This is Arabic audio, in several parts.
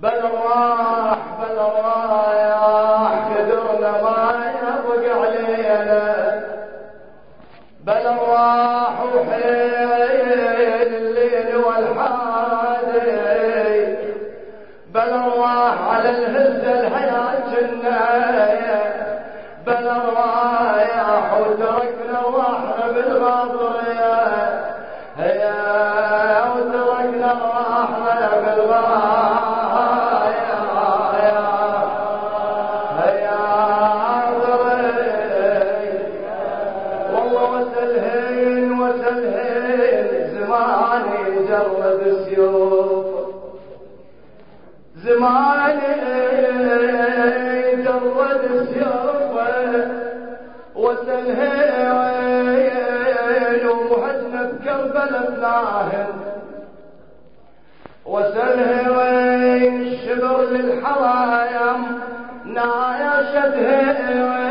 بل راح بل رايح نا شد ہے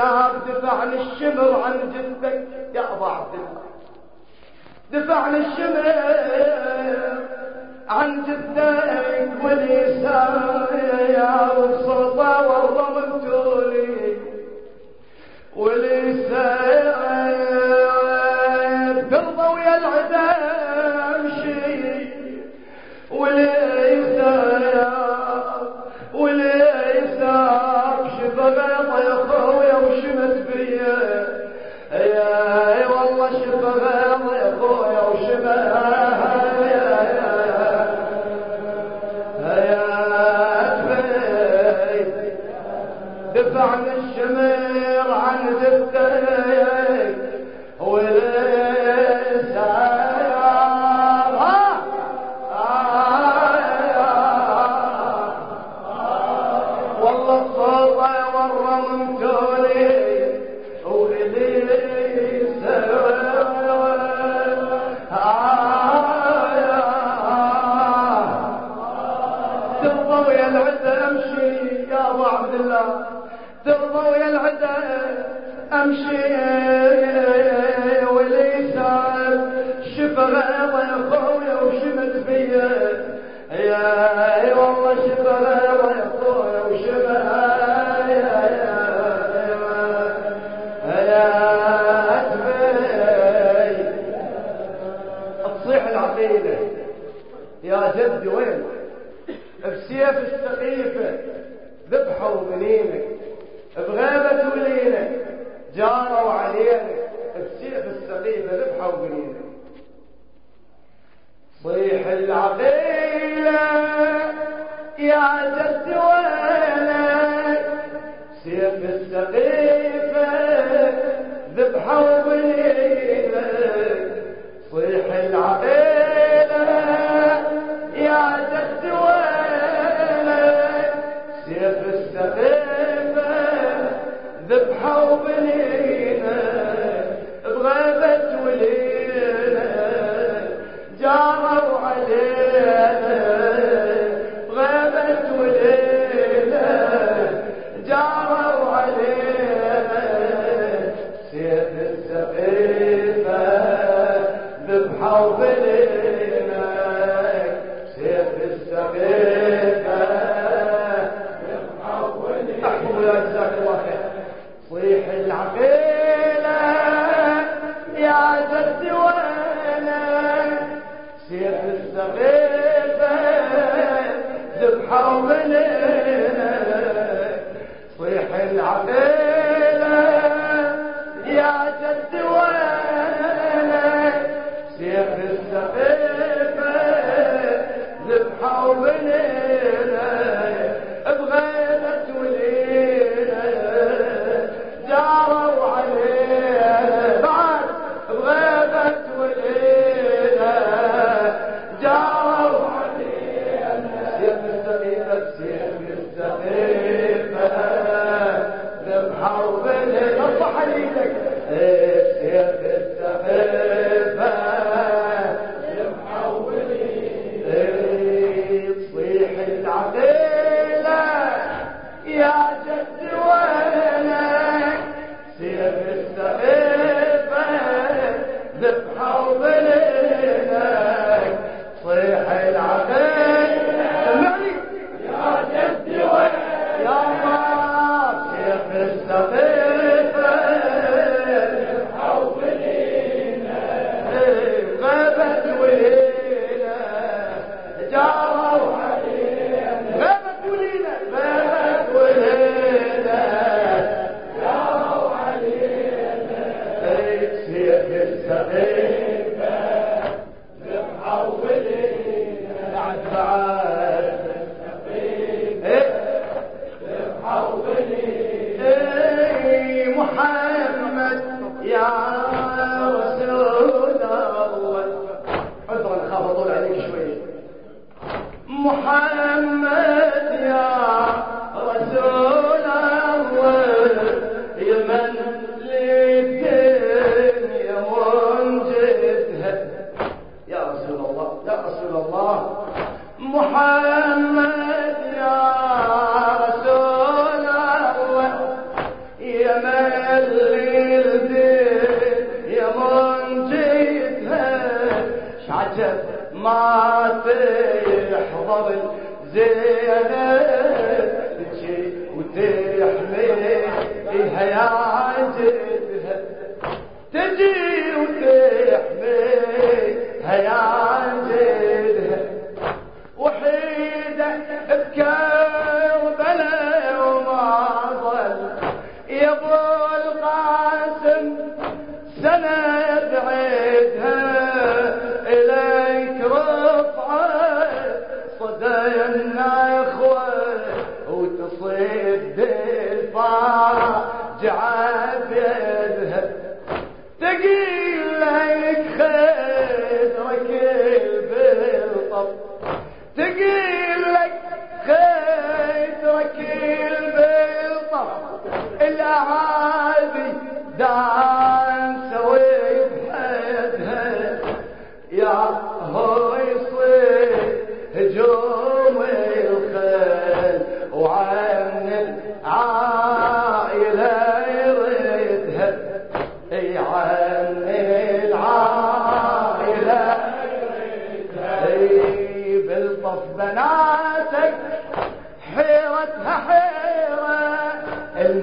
ساب دفعني الشمر عن جدك يا ابو عبد الله دفعني الشمر عن جدك يا والسلطة والضمن الله. ترضى ويا العدا أمشي وليسان شفغة يا خويا وشمت بيا يا والله شفغة يا خويا وشمت يا تصيح العقيدة. يا جد وين؟ بسيف السقيفة. ذبحوا بنينك بغيبة ولينا جاروا علينا بسيف السقيفة ذبحوا وقنينا صيح العقيلة يا جد وينك سيف السقيفة ذبحوا وقنينا صيح العقيلة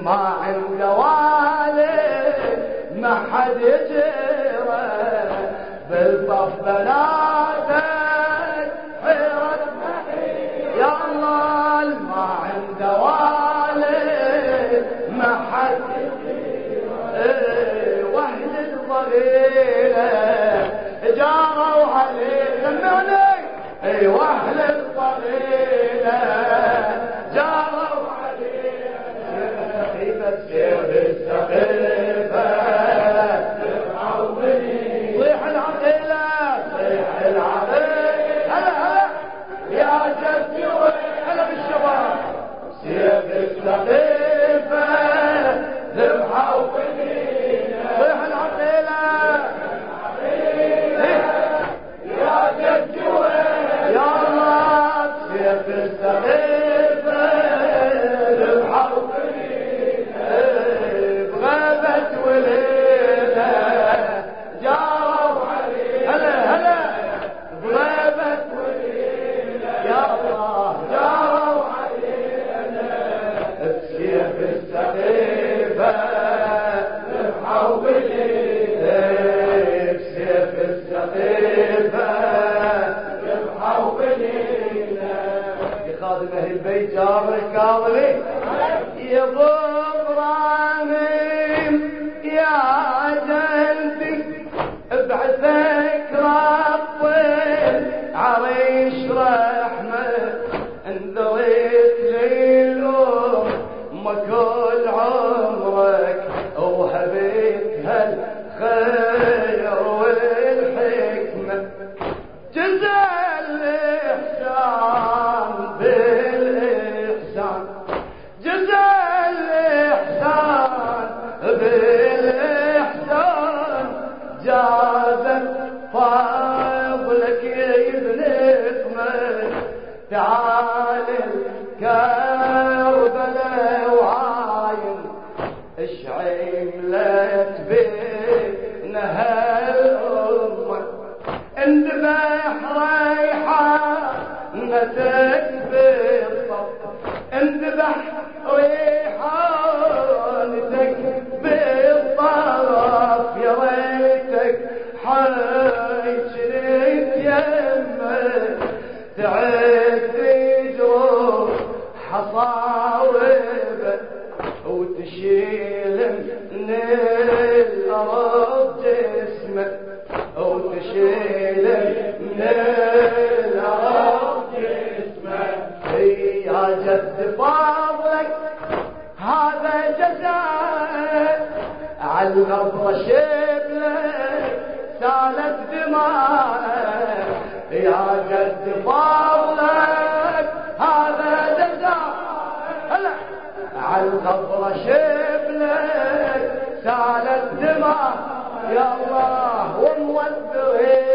ما عند والي ما حد يجيره. بالطف بناتك حيرة يا الله ما عند والي ما حد يجيره. إيه، واهل الضغيره جاروا عليه سمعنا خادم اهل البيت جابر الكاظمي يا ابو ابراهيم away. جزاء على الغبر شبلك سالت دماء. يا جد فضلك هذا جزاء. هلا. القبر شبلك سالت دماء. يا الله ومودعينا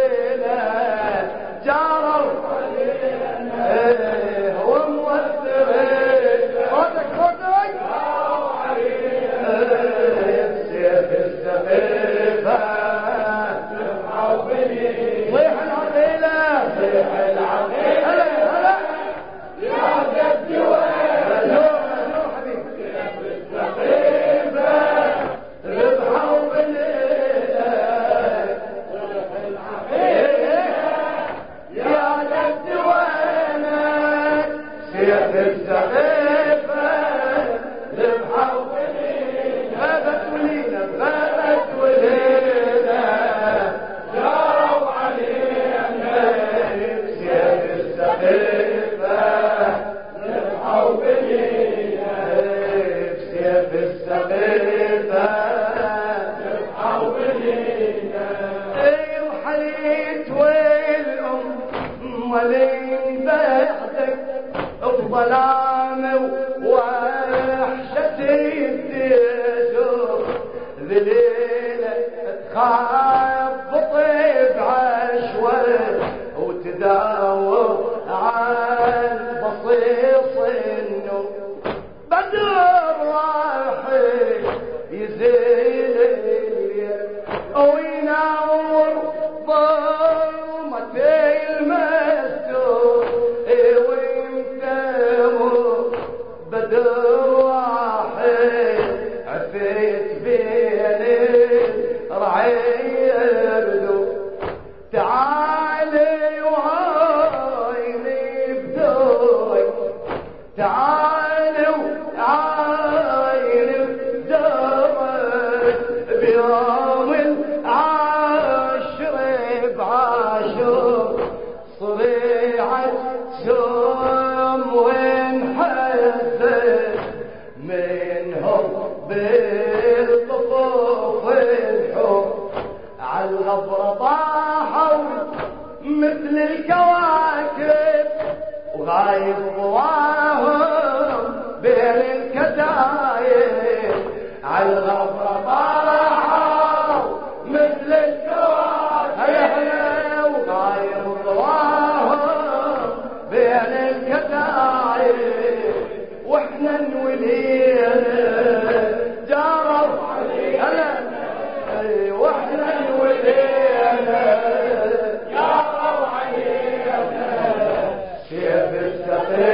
الكواكب وغايب ضواهم بين الكتايب عالغفرة विश्वते